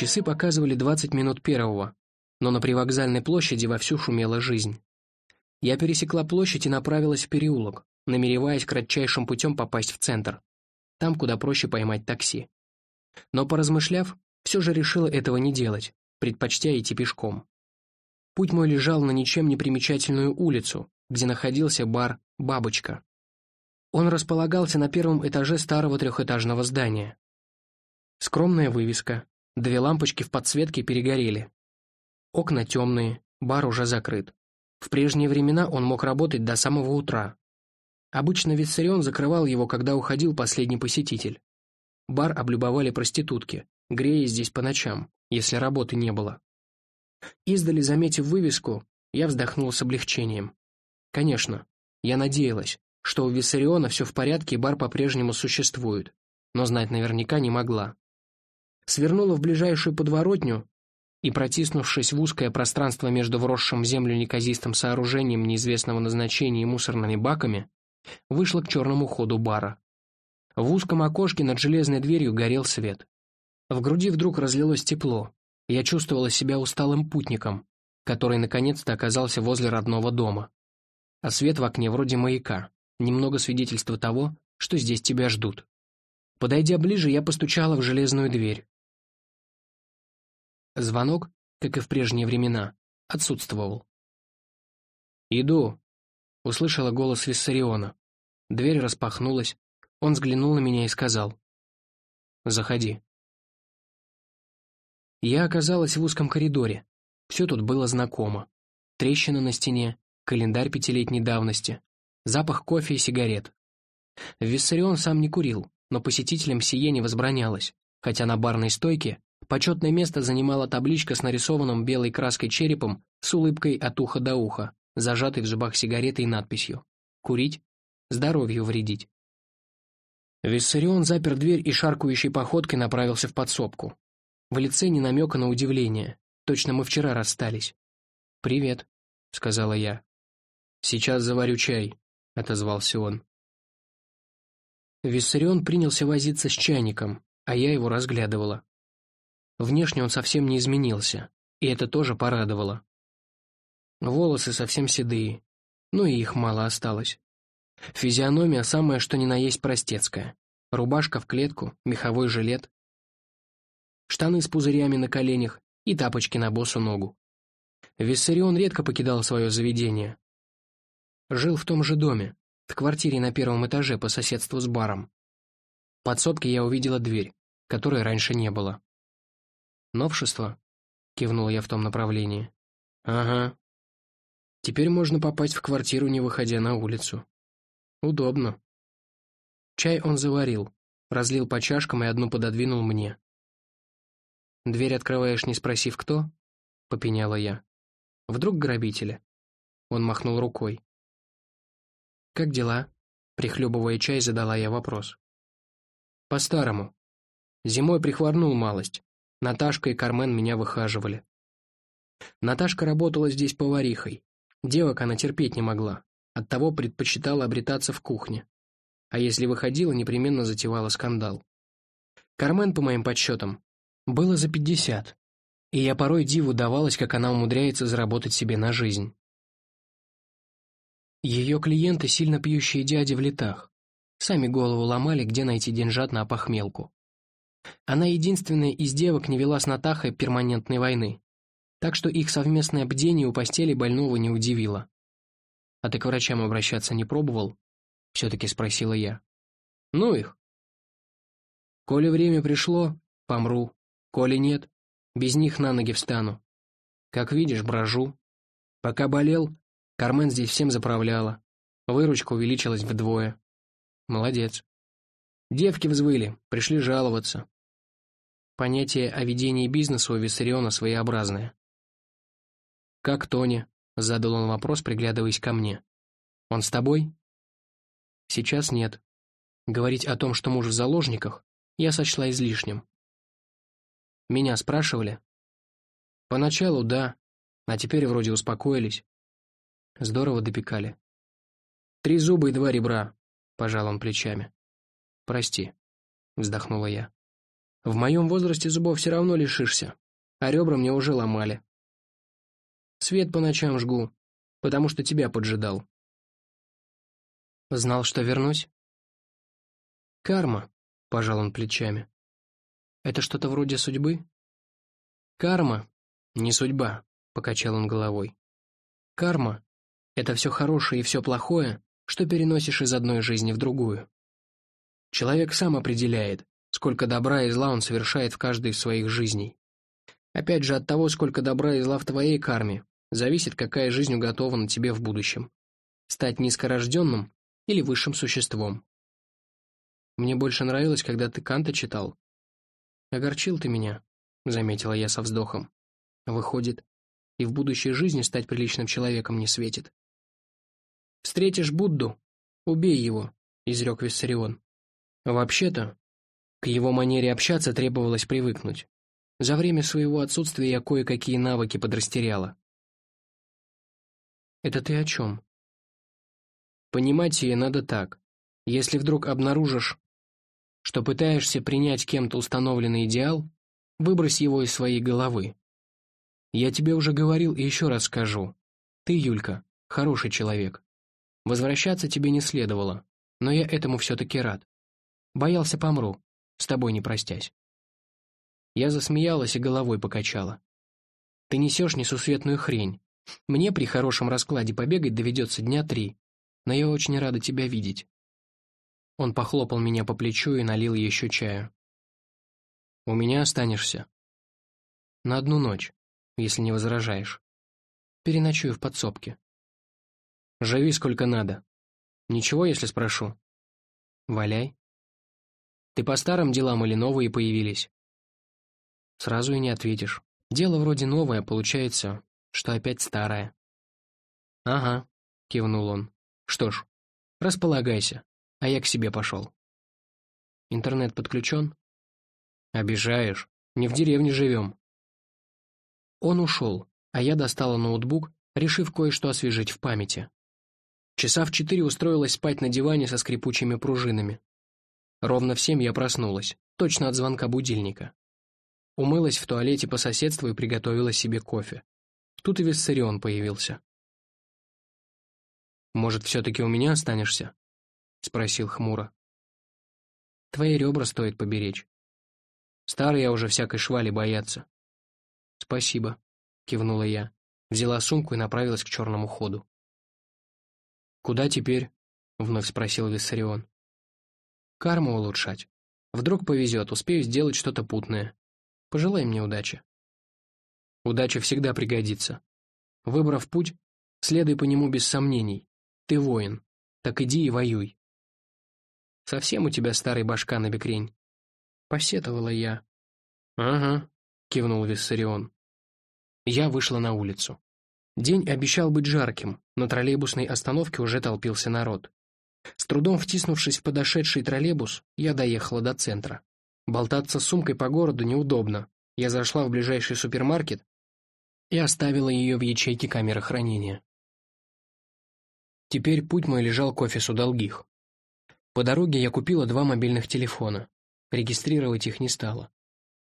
Часы показывали 20 минут первого, но на привокзальной площади вовсю шумела жизнь. Я пересекла площадь и направилась в переулок, намереваясь кратчайшим путем попасть в центр, там, куда проще поймать такси. Но, поразмышляв, все же решила этого не делать, предпочтя идти пешком. Путь мой лежал на ничем не примечательную улицу, где находился бар «Бабочка». Он располагался на первом этаже старого трехэтажного здания. Скромная вывеска, две лампочки в подсветке перегорели. Окна темные, бар уже закрыт. В прежние времена он мог работать до самого утра. Обычно Виссарион закрывал его, когда уходил последний посетитель. Бар облюбовали проститутки, грея здесь по ночам, если работы не было. Издали, заметив вывеску, я вздохнул с облегчением. Конечно, я надеялась, что у Виссариона все в порядке и бар по-прежнему существует, но знать наверняка не могла. Свернула в ближайшую подворотню и, протиснувшись в узкое пространство между вросшим в землю неказистым сооружением неизвестного назначения и мусорными баками, вышла к черному ходу бара. В узком окошке над железной дверью горел свет. В груди вдруг разлилось тепло. Я чувствовала себя усталым путником, который наконец-то оказался возле родного дома. А свет в окне вроде маяка, немного свидетельства того, что здесь тебя ждут. Подойдя ближе, я постучала в железную дверь. Звонок, как и в прежние времена, отсутствовал. «Иду», — услышала голос Виссариона. Дверь распахнулась, он взглянул на меня и сказал. «Заходи». Я оказалась в узком коридоре. Все тут было знакомо. Трещина на стене, календарь пятилетней давности, запах кофе и сигарет. Виссарион сам не курил, но посетителям сие не возбранялось, хотя на барной стойке Почетное место занимала табличка с нарисованным белой краской черепом с улыбкой от уха до уха, зажатой в зубах сигаретой и надписью «Курить? Здоровью вредить». Виссарион запер дверь и шаркающей походкой направился в подсобку. В лице не намека на удивление. Точно мы вчера расстались. «Привет», — сказала я. «Сейчас заварю чай», — отозвался он. Виссарион принялся возиться с чайником, а я его разглядывала. Внешне он совсем не изменился, и это тоже порадовало. Волосы совсем седые, ну и их мало осталось. Физиономия самая что ни на есть простецкая. Рубашка в клетку, меховой жилет, штаны с пузырями на коленях и тапочки на босу ногу. Виссарион редко покидал свое заведение. Жил в том же доме, в квартире на первом этаже по соседству с баром. Подсобке я увидела дверь, которой раньше не было. «Новшество?» — кивнул я в том направлении. «Ага. Теперь можно попасть в квартиру, не выходя на улицу. Удобно». Чай он заварил, разлил по чашкам и одну пододвинул мне. «Дверь открываешь, не спросив, кто?» — попеняла я. «Вдруг грабители?» Он махнул рукой. «Как дела?» — прихлебывая чай, задала я вопрос. «По-старому. Зимой прихворнул малость, Наташка и Кармен меня выхаживали. Наташка работала здесь поварихой. Девок она терпеть не могла, оттого предпочитала обретаться в кухне. А если выходила, непременно затевала скандал. Кармен, по моим подсчетам, было за пятьдесят, и я порой диву давалась, как она умудряется заработать себе на жизнь. Ее клиенты сильно пьющие дяди в летах. Сами голову ломали, где найти деньжат на опохмелку. Она единственная из девок не вела с Натахой перманентной войны, так что их совместное бдение у постели больного не удивило. «А ты к врачам обращаться не пробовал?» — все-таки спросила я. «Ну их!» «Коли время пришло, помру. Коли нет, без них на ноги встану. Как видишь, брожу. Пока болел, Кармен здесь всем заправляла. Выручка увеличилась вдвое. Молодец. Девки взвыли, пришли жаловаться. Понятие о ведении бизнеса у Виссариона своеобразное. «Как Тони?» — задал он вопрос, приглядываясь ко мне. «Он с тобой?» «Сейчас нет. Говорить о том, что муж в заложниках, я сочла излишним. Меня спрашивали?» «Поначалу да, а теперь вроде успокоились. Здорово допекали. Три зуба и два ребра», — пожал он плечами. «Прости», — вздохнула я. В моем возрасте зубов все равно лишишься, а ребра мне уже ломали. Свет по ночам жгу, потому что тебя поджидал. Знал, что вернусь? Карма, пожал он плечами. Это что-то вроде судьбы? Карма, не судьба, покачал он головой. Карма — это все хорошее и все плохое, что переносишь из одной жизни в другую. Человек сам определяет, сколько добра и зла он совершает в каждой из своих жизней. Опять же, от того, сколько добра и зла в твоей карме, зависит, какая жизнь уготована тебе в будущем. Стать низкорожденным или высшим существом. Мне больше нравилось, когда ты Канта читал. Огорчил ты меня, заметила я со вздохом. Выходит, и в будущей жизни стать приличным человеком не светит. «Встретишь Будду, убей его», — изрек Виссарион. Вообще-то, к его манере общаться требовалось привыкнуть. За время своего отсутствия я кое-какие навыки подрастеряла. «Это ты о чем?» «Понимать ее надо так. Если вдруг обнаружишь, что пытаешься принять кем-то установленный идеал, выбрось его из своей головы. Я тебе уже говорил и еще раз скажу. Ты, Юлька, хороший человек. Возвращаться тебе не следовало, но я этому все-таки рад. Боялся помру, с тобой не простясь. Я засмеялась и головой покачала. Ты несешь несусветную хрень. Мне при хорошем раскладе побегать доведется дня три, но я очень рада тебя видеть. Он похлопал меня по плечу и налил еще чаю. У меня останешься. На одну ночь, если не возражаешь. Переночую в подсобке. Живи сколько надо. Ничего, если спрошу? Валяй. Ты по старым делам или новые появились? Сразу и не ответишь. Дело вроде новое, получается, что опять старое. Ага, кивнул он. Что ж, располагайся, а я к себе пошел. Интернет подключен? Обижаешь. Не в деревне живем. Он ушел, а я достала ноутбук, решив кое-что освежить в памяти. Часа в четыре устроилась спать на диване со скрипучими пружинами. Ровно в семь я проснулась, точно от звонка будильника. Умылась в туалете по соседству и приготовила себе кофе. Тут и Виссарион появился. «Может, все-таки у меня останешься?» — спросил хмуро. «Твои ребра стоит поберечь. Старые уже всякой швали боятся». «Спасибо», — кивнула я, взяла сумку и направилась к черному ходу. «Куда теперь?» — вновь спросил Виссарион. «Карму улучшать. Вдруг повезет, успею сделать что-то путное. Пожелай мне удачи». «Удача всегда пригодится. Выбрав путь, следуй по нему без сомнений. Ты воин, так иди и воюй». «Совсем у тебя старый башка на бекрень?» Посетовала я. «Ага», — кивнул Виссарион. Я вышла на улицу. День обещал быть жарким, на троллейбусной остановке уже толпился народ. С трудом втиснувшись в подошедший троллейбус, я доехала до центра. Болтаться с сумкой по городу неудобно. Я зашла в ближайший супермаркет и оставила ее в ячейке камеры хранения. Теперь путь мой лежал к офису долгих. По дороге я купила два мобильных телефона. Регистрировать их не стала.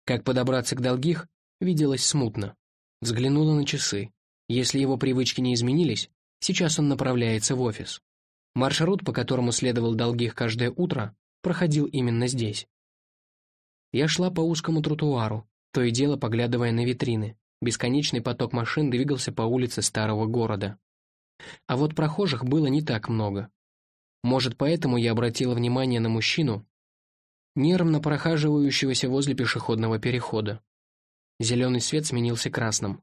Как подобраться к долгих, виделось смутно. Взглянула на часы. Если его привычки не изменились, сейчас он направляется в офис. Маршрут, по которому следовал Долгих каждое утро, проходил именно здесь. Я шла по узкому тротуару, то и дело поглядывая на витрины. Бесконечный поток машин двигался по улице старого города. А вот прохожих было не так много. Может, поэтому я обратила внимание на мужчину, нервно прохаживающегося возле пешеходного перехода. Зеленый свет сменился красным.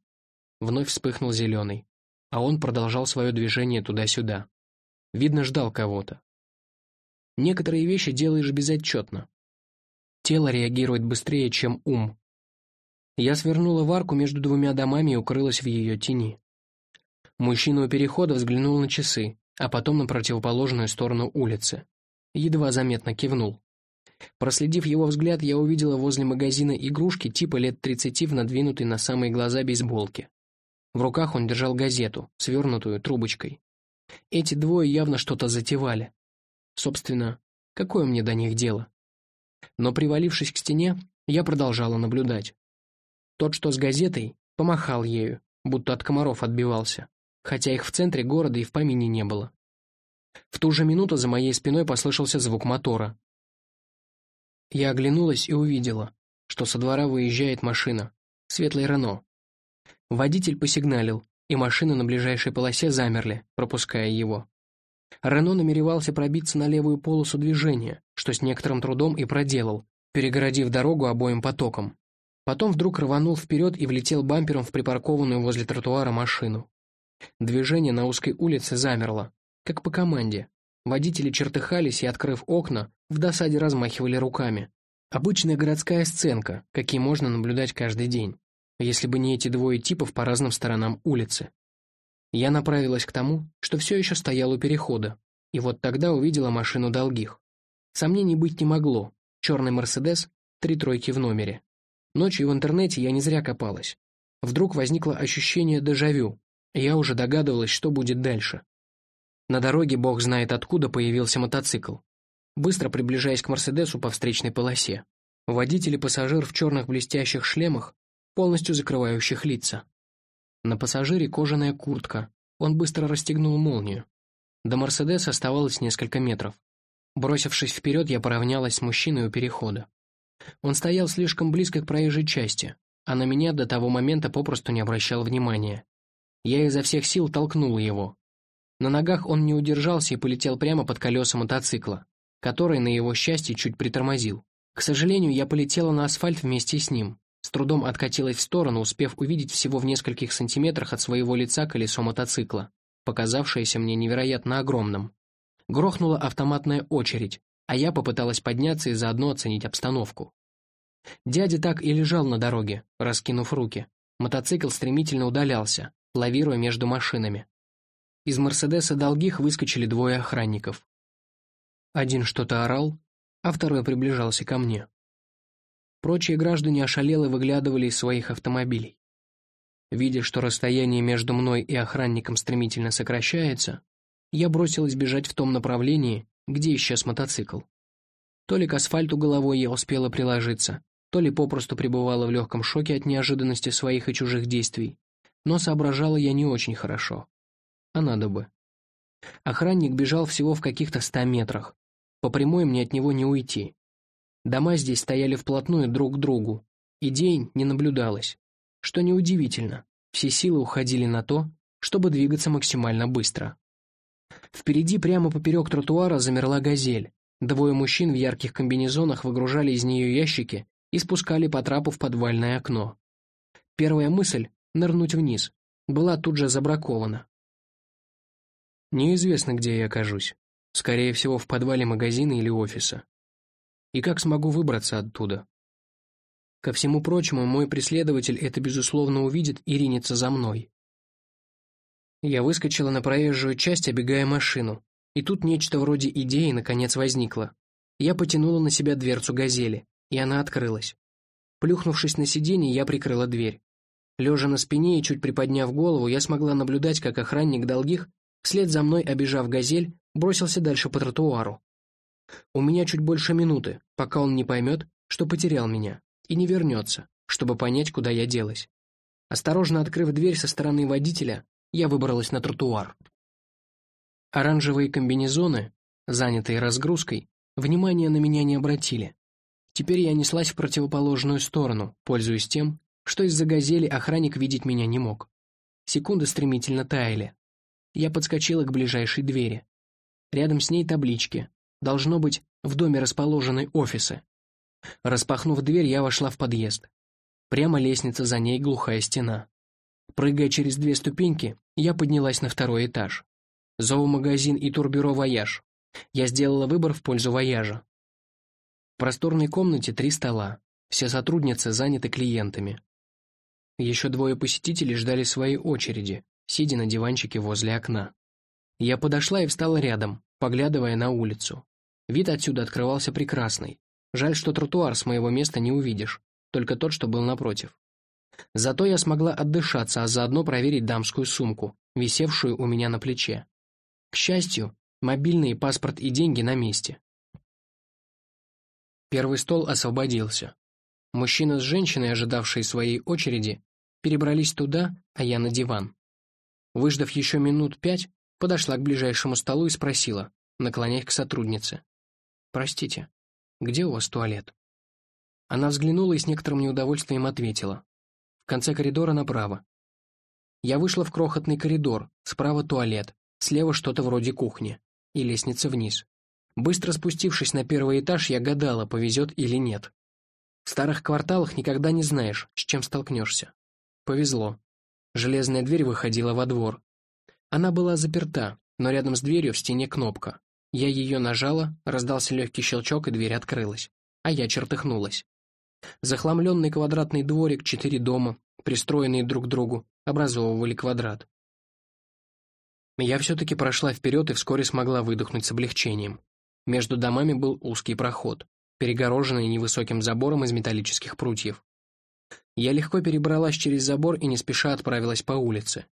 Вновь вспыхнул зеленый, а он продолжал свое движение туда-сюда. Видно, ждал кого-то. Некоторые вещи делаешь безотчетно. Тело реагирует быстрее, чем ум. Я свернула в арку между двумя домами и укрылась в ее тени. Мужчина у перехода взглянул на часы, а потом на противоположную сторону улицы. Едва заметно кивнул. Проследив его взгляд, я увидела возле магазина игрушки типа лет тридцати в надвинутой на самые глаза бейсболке. В руках он держал газету, свернутую трубочкой. Эти двое явно что-то затевали. Собственно, какое мне до них дело? Но привалившись к стене, я продолжала наблюдать. Тот, что с газетой, помахал ею, будто от комаров отбивался, хотя их в центре города и в помине не было. В ту же минуту за моей спиной послышался звук мотора. Я оглянулась и увидела, что со двора выезжает машина, светлый Рено. Водитель посигналил, и машины на ближайшей полосе замерли, пропуская его. Рено намеревался пробиться на левую полосу движения, что с некоторым трудом и проделал, перегородив дорогу обоим потоком. Потом вдруг рванул вперед и влетел бампером в припаркованную возле тротуара машину. Движение на узкой улице замерло, как по команде. Водители чертыхались и, открыв окна, в досаде размахивали руками. Обычная городская сценка, какие можно наблюдать каждый день, если бы не эти двое типов по разным сторонам улицы. Я направилась к тому, что все еще стоял у перехода, и вот тогда увидела машину долгих. Сомнений быть не могло. Черный «Мерседес», три тройки в номере. Ночью в интернете я не зря копалась. Вдруг возникло ощущение дежавю, и я уже догадывалась, что будет дальше. На дороге бог знает откуда появился мотоцикл, быстро приближаясь к «Мерседесу» по встречной полосе. Водитель и пассажир в черных блестящих шлемах, полностью закрывающих лица. На пассажире кожаная куртка, он быстро расстегнул молнию. До «Мерседеса» оставалось несколько метров. Бросившись вперед, я поравнялась с мужчиной у перехода. Он стоял слишком близко к проезжей части, а на меня до того момента попросту не обращал внимания. Я изо всех сил толкнул его. На ногах он не удержался и полетел прямо под колеса мотоцикла, который, на его счастье, чуть притормозил. К сожалению, я полетела на асфальт вместе с ним, с трудом откатилась в сторону, успев увидеть всего в нескольких сантиметрах от своего лица колесо мотоцикла, показавшееся мне невероятно огромным. Грохнула автоматная очередь, а я попыталась подняться и заодно оценить обстановку. Дядя так и лежал на дороге, раскинув руки. Мотоцикл стремительно удалялся, лавируя между машинами. Из «Мерседеса» долгих выскочили двое охранников. Один что-то орал, а второй приближался ко мне. Прочие граждане ошалело выглядывали из своих автомобилей. Видя, что расстояние между мной и охранником стремительно сокращается, я бросилась бежать в том направлении, где исчез мотоцикл. То ли к асфальту головой я успела приложиться, то ли попросту пребывала в легком шоке от неожиданности своих и чужих действий, но соображала я не очень хорошо а надо бы. Охранник бежал всего в каких-то ста метрах. По прямой мне от него не уйти. Дома здесь стояли вплотную друг к другу, и день не наблюдалось. Что неудивительно, все силы уходили на то, чтобы двигаться максимально быстро. Впереди прямо поперек тротуара замерла газель. Двое мужчин в ярких комбинезонах выгружали из нее ящики и спускали по трапу в подвальное окно. Первая мысль — нырнуть вниз — была тут же забракована. Неизвестно, где я окажусь. Скорее всего, в подвале магазина или офиса. И как смогу выбраться оттуда? Ко всему прочему, мой преследователь это, безусловно, увидит и ринется за мной. Я выскочила на проезжую часть, обегая машину. И тут нечто вроде идеи наконец возникло. Я потянула на себя дверцу «Газели», и она открылась. Плюхнувшись на сиденье, я прикрыла дверь. Лежа на спине и чуть приподняв голову, я смогла наблюдать, как охранник долгих Вслед за мной, обижав газель, бросился дальше по тротуару. У меня чуть больше минуты, пока он не поймет, что потерял меня, и не вернется, чтобы понять, куда я делась. Осторожно открыв дверь со стороны водителя, я выбралась на тротуар. Оранжевые комбинезоны, занятые разгрузкой, внимания на меня не обратили. Теперь я неслась в противоположную сторону, пользуясь тем, что из-за газели охранник видеть меня не мог. Секунды стремительно таяли, я подскочила к ближайшей двери. Рядом с ней таблички. Должно быть, в доме расположены офисы. Распахнув дверь, я вошла в подъезд. Прямо лестница, за ней глухая стена. Прыгая через две ступеньки, я поднялась на второй этаж. Зоомагазин и турбюро «Вояж». Я сделала выбор в пользу «Вояжа». В просторной комнате три стола. Все сотрудницы заняты клиентами. Еще двое посетителей ждали своей очереди, сидя на диванчике возле окна. Я подошла и встала рядом, поглядывая на улицу. Вид отсюда открывался прекрасный. Жаль, что тротуар с моего места не увидишь, только тот, что был напротив. Зато я смогла отдышаться, а заодно проверить дамскую сумку, висевшую у меня на плече. К счастью, мобильный, паспорт и деньги на месте. Первый стол освободился. Мужчина с женщиной, ожидавшие своей очереди, перебрались туда, а я на диван. Выждав еще минут пять, подошла к ближайшему столу и спросила, наклоняясь к сотруднице. «Простите, где у вас туалет?» Она взглянула и с некоторым неудовольствием ответила. «В конце коридора направо». Я вышла в крохотный коридор, справа туалет, слева что-то вроде кухни и лестница вниз. Быстро спустившись на первый этаж, я гадала, повезет или нет. В старых кварталах никогда не знаешь, с чем столкнешься. Повезло. Железная дверь выходила во двор. Она была заперта, но рядом с дверью в стене кнопка. Я ее нажала, раздался легкий щелчок, и дверь открылась. А я чертыхнулась. Захламленный квадратный дворик, четыре дома, пристроенные друг к другу, образовывали квадрат. Я все-таки прошла вперед и вскоре смогла выдохнуть с облегчением. Между домами был узкий проход перегороженный невысоким забором из металлических прутьев. Я легко перебралась через забор и не спеша отправилась по улице.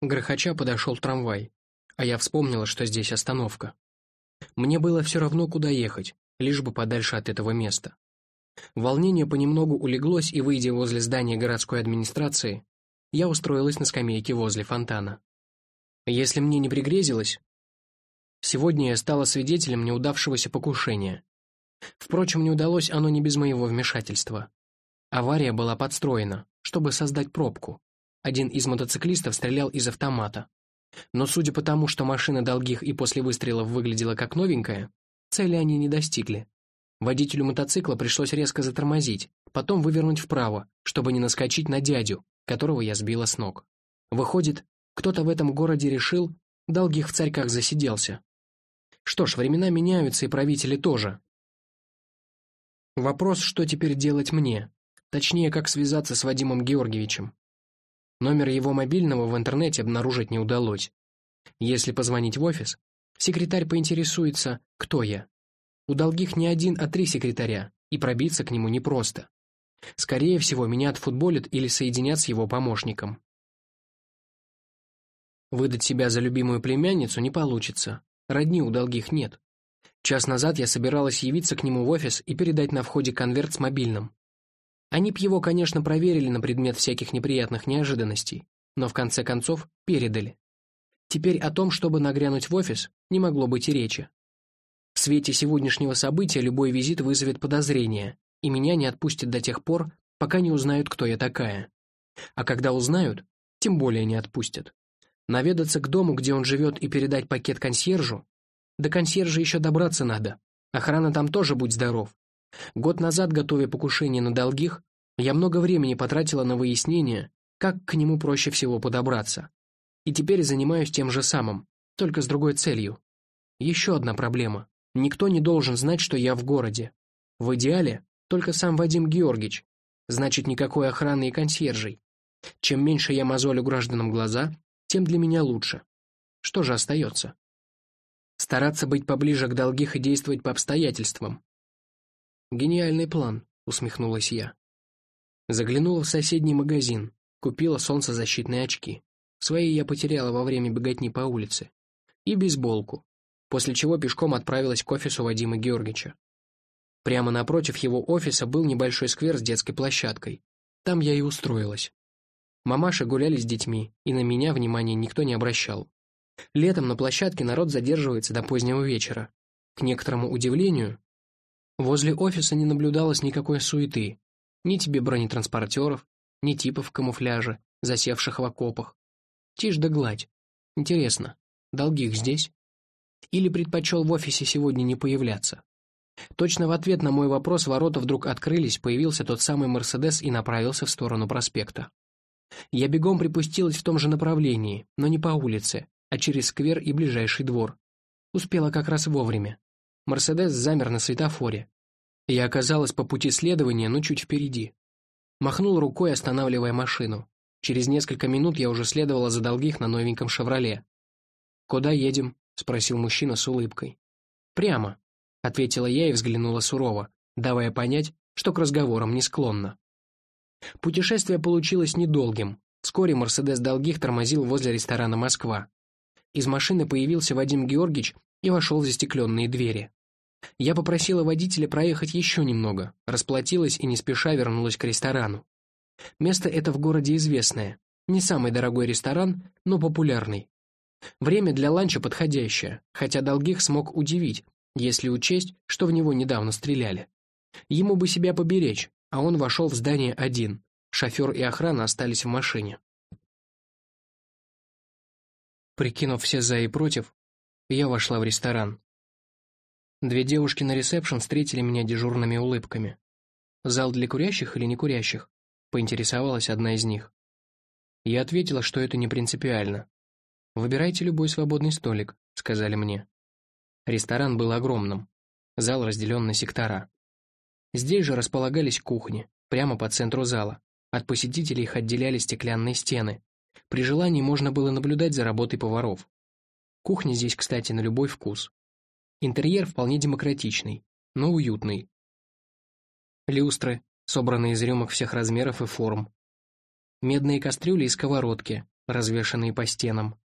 Грохоча подошел трамвай, а я вспомнила, что здесь остановка. Мне было все равно, куда ехать, лишь бы подальше от этого места. Волнение понемногу улеглось, и, выйдя возле здания городской администрации, я устроилась на скамейке возле фонтана. Если мне не пригрезилось, сегодня я стала свидетелем неудавшегося покушения, Впрочем, не удалось оно не без моего вмешательства. Авария была подстроена, чтобы создать пробку. Один из мотоциклистов стрелял из автомата. Но судя по тому, что машина долгих и после выстрелов выглядела как новенькая, цели они не достигли. Водителю мотоцикла пришлось резко затормозить, потом вывернуть вправо, чтобы не наскочить на дядю, которого я сбила с ног. Выходит, кто-то в этом городе решил, долгих в царьках засиделся. Что ж, времена меняются, и правители тоже. Вопрос, что теперь делать мне? Точнее, как связаться с Вадимом Георгиевичем. Номер его мобильного в интернете обнаружить не удалось. Если позвонить в офис, секретарь поинтересуется, кто я. У долгих не один, а три секретаря, и пробиться к нему непросто. Скорее всего, меня отфутболят или соединят с его помощником. Выдать себя за любимую племянницу не получится. Родни у долгих нет. Час назад я собиралась явиться к нему в офис и передать на входе конверт с мобильным. Они б его, конечно, проверили на предмет всяких неприятных неожиданностей, но в конце концов передали. Теперь о том, чтобы нагрянуть в офис, не могло быть и речи. В свете сегодняшнего события любой визит вызовет подозрение, и меня не отпустят до тех пор, пока не узнают, кто я такая. А когда узнают, тем более не отпустят. Наведаться к дому, где он живет, и передать пакет консьержу до консьержа еще добраться надо. Охрана там тоже будь здоров. Год назад, готовя покушение на долгих, я много времени потратила на выяснение, как к нему проще всего подобраться. И теперь занимаюсь тем же самым, только с другой целью. Еще одна проблема. Никто не должен знать, что я в городе. В идеале только сам Вадим Георгиевич. Значит, никакой охраны и консьержей. Чем меньше я мозолю гражданам глаза, тем для меня лучше. Что же остается? Стараться быть поближе к долгих и действовать по обстоятельствам. «Гениальный план», — усмехнулась я. Заглянула в соседний магазин, купила солнцезащитные очки. Свои я потеряла во время беготни по улице. И бейсболку, после чего пешком отправилась к офису Вадима Георгиевича. Прямо напротив его офиса был небольшой сквер с детской площадкой. Там я и устроилась. Мамаши гуляли с детьми, и на меня внимания никто не обращал. Летом на площадке народ задерживается до позднего вечера. К некоторому удивлению, возле офиса не наблюдалось никакой суеты. Ни тебе бронетранспортеров, ни типов в камуфляже, засевших в окопах. Тишь да гладь. Интересно, долгих здесь? Или предпочел в офисе сегодня не появляться? Точно в ответ на мой вопрос ворота вдруг открылись, появился тот самый «Мерседес» и направился в сторону проспекта. Я бегом припустилась в том же направлении, но не по улице, а через сквер и ближайший двор. Успела как раз вовремя. Мерседес замер на светофоре. Я оказалась по пути следования, но чуть впереди. Махнул рукой, останавливая машину. Через несколько минут я уже следовала за долгих на новеньком «Шевроле». «Куда едем?» — спросил мужчина с улыбкой. «Прямо», — ответила я и взглянула сурово, давая понять, что к разговорам не склонна. Путешествие получилось недолгим. Вскоре «Мерседес» долгих тормозил возле ресторана «Москва». Из машины появился Вадим Георгиевич и вошел в застекленные двери. Я попросила водителя проехать еще немного, расплатилась и не спеша вернулась к ресторану. Место это в городе известное. Не самый дорогой ресторан, но популярный. Время для ланча подходящее, хотя Долгих смог удивить, если учесть, что в него недавно стреляли. Ему бы себя поберечь, а он вошел в здание один. Шофер и охрана остались в машине. Прикинув все за и против, я вошла в ресторан. Две девушки на ресепшн встретили меня дежурными улыбками. «Зал для курящих или не курящих?» — поинтересовалась одна из них. Я ответила, что это не принципиально. «Выбирайте любой свободный столик», — сказали мне. Ресторан был огромным. Зал разделен на сектора. Здесь же располагались кухни, прямо по центру зала. От посетителей их отделяли стеклянные стены. При желании можно было наблюдать за работой поваров. Кухня здесь, кстати, на любой вкус. Интерьер вполне демократичный, но уютный. Люстры, собранные из рюмок всех размеров и форм. Медные кастрюли и сковородки, развешанные по стенам.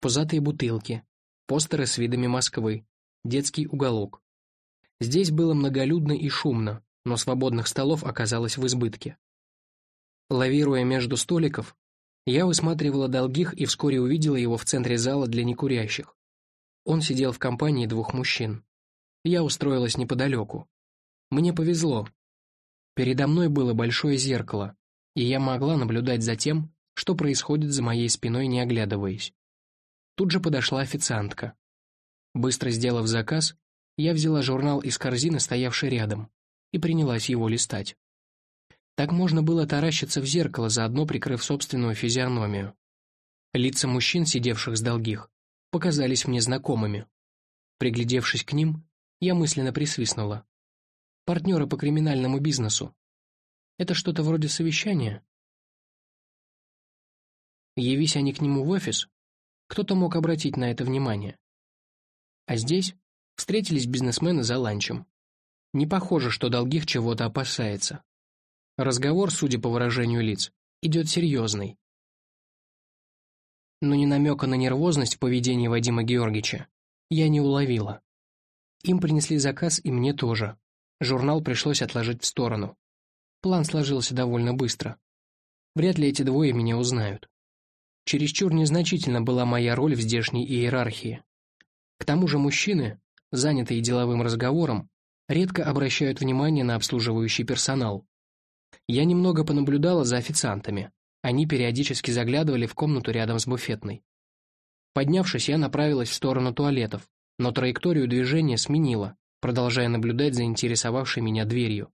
Пузатые бутылки, постеры с видами Москвы, детский уголок. Здесь было многолюдно и шумно, но свободных столов оказалось в избытке. Лавируя между столиков, я высматривала долгих и вскоре увидела его в центре зала для некурящих. Он сидел в компании двух мужчин. Я устроилась неподалеку. Мне повезло. Передо мной было большое зеркало, и я могла наблюдать за тем, что происходит за моей спиной, не оглядываясь. Тут же подошла официантка. Быстро сделав заказ, я взяла журнал из корзины, стоявшей рядом, и принялась его листать. Так можно было таращиться в зеркало, заодно прикрыв собственную физиономию. Лица мужчин, сидевших с долгих, показались мне знакомыми. Приглядевшись к ним, я мысленно присвистнула. Партнеры по криминальному бизнесу. Это что-то вроде совещания? Явись они к нему в офис, кто-то мог обратить на это внимание. А здесь встретились бизнесмены за ланчем. Не похоже, что Долгих чего-то опасается. Разговор, судя по выражению лиц, идет серьезный но ни намека на нервозность в поведении Вадима Георгиевича я не уловила. Им принесли заказ и мне тоже. Журнал пришлось отложить в сторону. План сложился довольно быстро. Вряд ли эти двое меня узнают. Чересчур незначительна была моя роль в здешней иерархии. К тому же мужчины, занятые деловым разговором, редко обращают внимание на обслуживающий персонал. Я немного понаблюдала за официантами. Они периодически заглядывали в комнату рядом с буфетной. Поднявшись, я направилась в сторону туалетов, но траекторию движения сменила, продолжая наблюдать за интересовавшей меня дверью.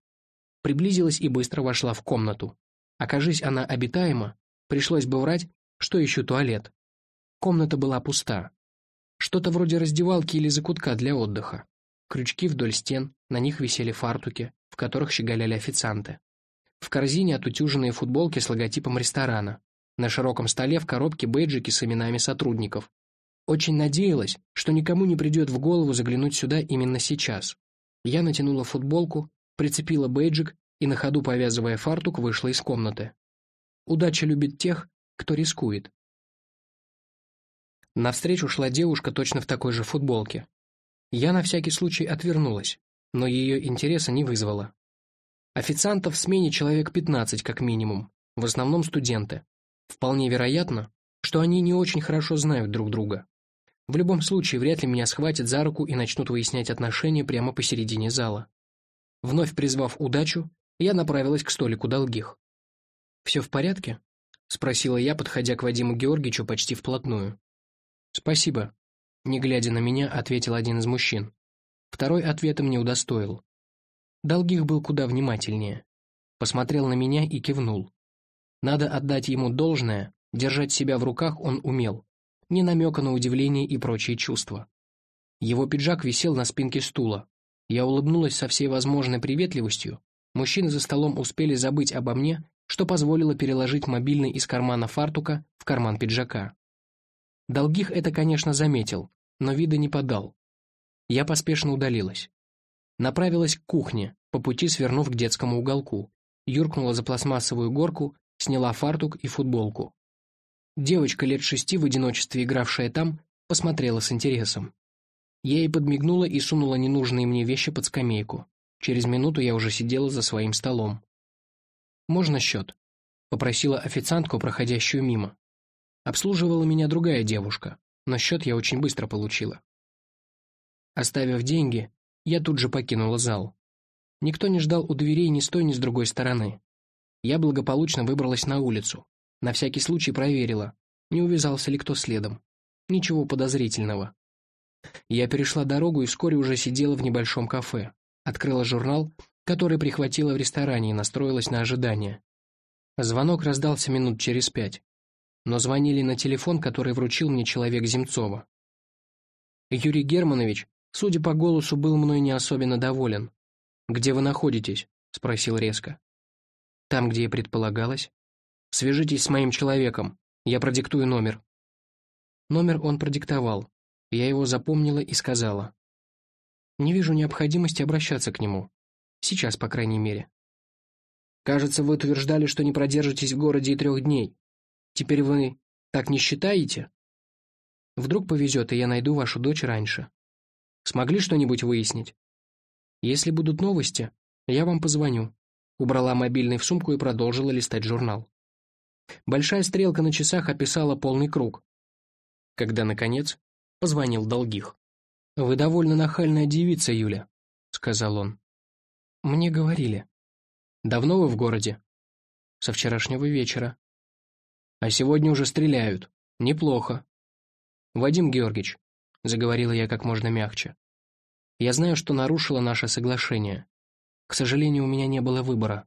Приблизилась и быстро вошла в комнату. Окажись она обитаема, пришлось бы врать, что ищу туалет. Комната была пуста. Что-то вроде раздевалки или закутка для отдыха. Крючки вдоль стен, на них висели фартуки, в которых щеголяли официанты. В корзине отутюженные футболки с логотипом ресторана. На широком столе в коробке бейджики с именами сотрудников. Очень надеялась, что никому не придет в голову заглянуть сюда именно сейчас. Я натянула футболку, прицепила бейджик и на ходу, повязывая фартук, вышла из комнаты. Удача любит тех, кто рискует. Навстречу шла девушка точно в такой же футболке. Я на всякий случай отвернулась, но ее интереса не вызвала. Официантов в смене человек 15 как минимум, в основном студенты. Вполне вероятно, что они не очень хорошо знают друг друга. В любом случае, вряд ли меня схватят за руку и начнут выяснять отношения прямо посередине зала. Вновь призвав удачу, я направилась к столику долгих. «Все в порядке?» — спросила я, подходя к Вадиму Георгиевичу почти вплотную. «Спасибо», — не глядя на меня, ответил один из мужчин. Второй ответом не удостоил. Долгих был куда внимательнее. Посмотрел на меня и кивнул. Надо отдать ему должное, держать себя в руках он умел. Ни намека на удивление и прочие чувства. Его пиджак висел на спинке стула. Я улыбнулась со всей возможной приветливостью. Мужчины за столом успели забыть обо мне, что позволило переложить мобильный из кармана фартука в карман пиджака. Долгих это, конечно, заметил, но вида не подал. Я поспешно удалилась. Направилась к кухне, по пути свернув к детскому уголку, юркнула за пластмассовую горку, сняла фартук и футболку. Девочка лет шести в одиночестве, игравшая там, посмотрела с интересом. Я ей подмигнула и сунула ненужные мне вещи под скамейку. Через минуту я уже сидела за своим столом. «Можно счет?» — попросила официантку, проходящую мимо. Обслуживала меня другая девушка, но счет я очень быстро получила. Оставив деньги, я тут же покинула зал. Никто не ждал у дверей ни с той, ни с другой стороны. Я благополучно выбралась на улицу. На всякий случай проверила, не увязался ли кто следом. Ничего подозрительного. Я перешла дорогу и вскоре уже сидела в небольшом кафе. Открыла журнал, который прихватила в ресторане и настроилась на ожидание. Звонок раздался минут через пять. Но звонили на телефон, который вручил мне человек Земцова. Юрий Германович, судя по голосу, был мной не особенно доволен. «Где вы находитесь?» — спросил резко. «Там, где и предполагалось. Свяжитесь с моим человеком. Я продиктую номер». Номер он продиктовал. Я его запомнила и сказала. «Не вижу необходимости обращаться к нему. Сейчас, по крайней мере». «Кажется, вы утверждали, что не продержитесь в городе и трех дней. Теперь вы так не считаете?» «Вдруг повезет, и я найду вашу дочь раньше. Смогли что-нибудь выяснить?» «Если будут новости, я вам позвоню». Убрала мобильный в сумку и продолжила листать журнал. Большая стрелка на часах описала полный круг. Когда, наконец, позвонил Долгих. «Вы довольно нахальная девица, Юля», — сказал он. «Мне говорили». «Давно вы в городе?» «Со вчерашнего вечера». «А сегодня уже стреляют. Неплохо». «Вадим Георгиевич», — заговорила я как можно мягче, — «я знаю, что нарушила наше соглашение. К сожалению, у меня не было выбора».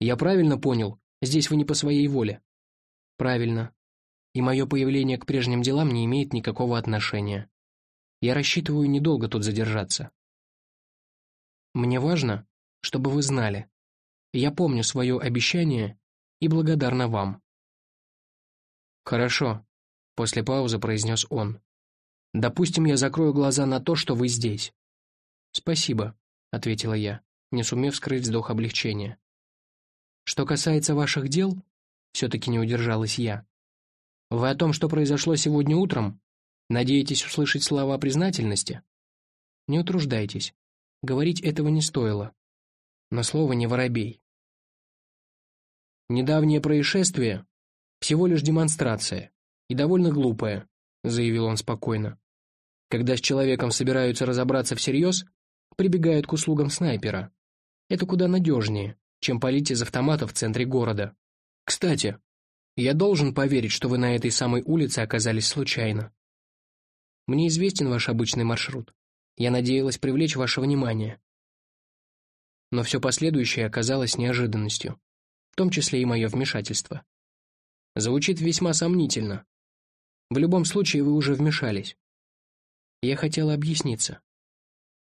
«Я правильно понял, здесь вы не по своей воле?» «Правильно и мое появление к прежним делам не имеет никакого отношения. Я рассчитываю недолго тут задержаться. Мне важно, чтобы вы знали. Я помню свое обещание и благодарна вам. Хорошо, после паузы произнес он. Допустим, я закрою глаза на то, что вы здесь. Спасибо, ответила я, не сумев скрыть вздох облегчения. Что касается ваших дел, все-таки не удержалась я. Вы о том, что произошло сегодня утром? Надеетесь услышать слова признательности? Не утруждайтесь. Говорить этого не стоило. Но слово не воробей. Недавнее происшествие — всего лишь демонстрация, и довольно глупая, заявил он спокойно. Когда с человеком собираются разобраться всерьез, прибегают к услугам снайпера. Это куда надежнее, чем палить из автомата в центре города. Кстати, я должен поверить, что вы на этой самой улице оказались случайно. Мне известен ваш обычный маршрут. Я надеялась привлечь ваше внимание. Но все последующее оказалось неожиданностью, в том числе и мое вмешательство. Звучит весьма сомнительно. В любом случае вы уже вмешались. Я хотела объясниться.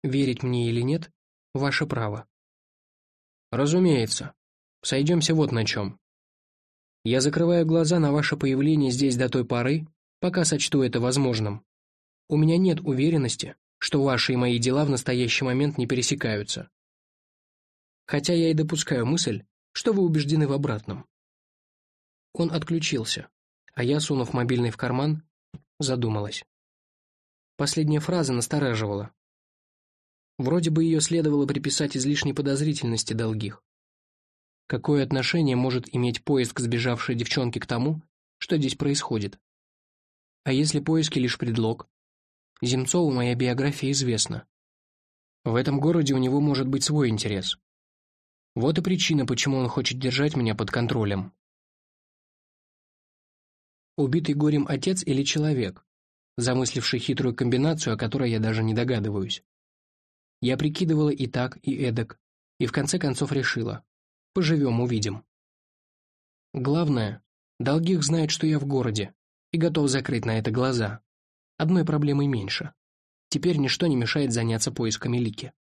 Верить мне или нет — ваше право. Разумеется. Сойдемся вот на чем. Я закрываю глаза на ваше появление здесь до той поры, пока сочту это возможным. У меня нет уверенности, что ваши и мои дела в настоящий момент не пересекаются. Хотя я и допускаю мысль, что вы убеждены в обратном. Он отключился, а я, сунув мобильный в карман, задумалась. Последняя фраза настораживала. Вроде бы ее следовало приписать излишней подозрительности долгих. Какое отношение может иметь поиск сбежавшей девчонки к тому, что здесь происходит? А если поиски лишь предлог? Земцову моя биография известна. В этом городе у него может быть свой интерес. Вот и причина, почему он хочет держать меня под контролем. Убитый горем отец или человек, замысливший хитрую комбинацию, о которой я даже не догадываюсь. Я прикидывала и так, и эдак, и в конце концов решила. Поживем, увидим. Главное, Долгих знает, что я в городе, и готов закрыть на это глаза. Одной проблемой меньше. Теперь ничто не мешает заняться поисками Лики.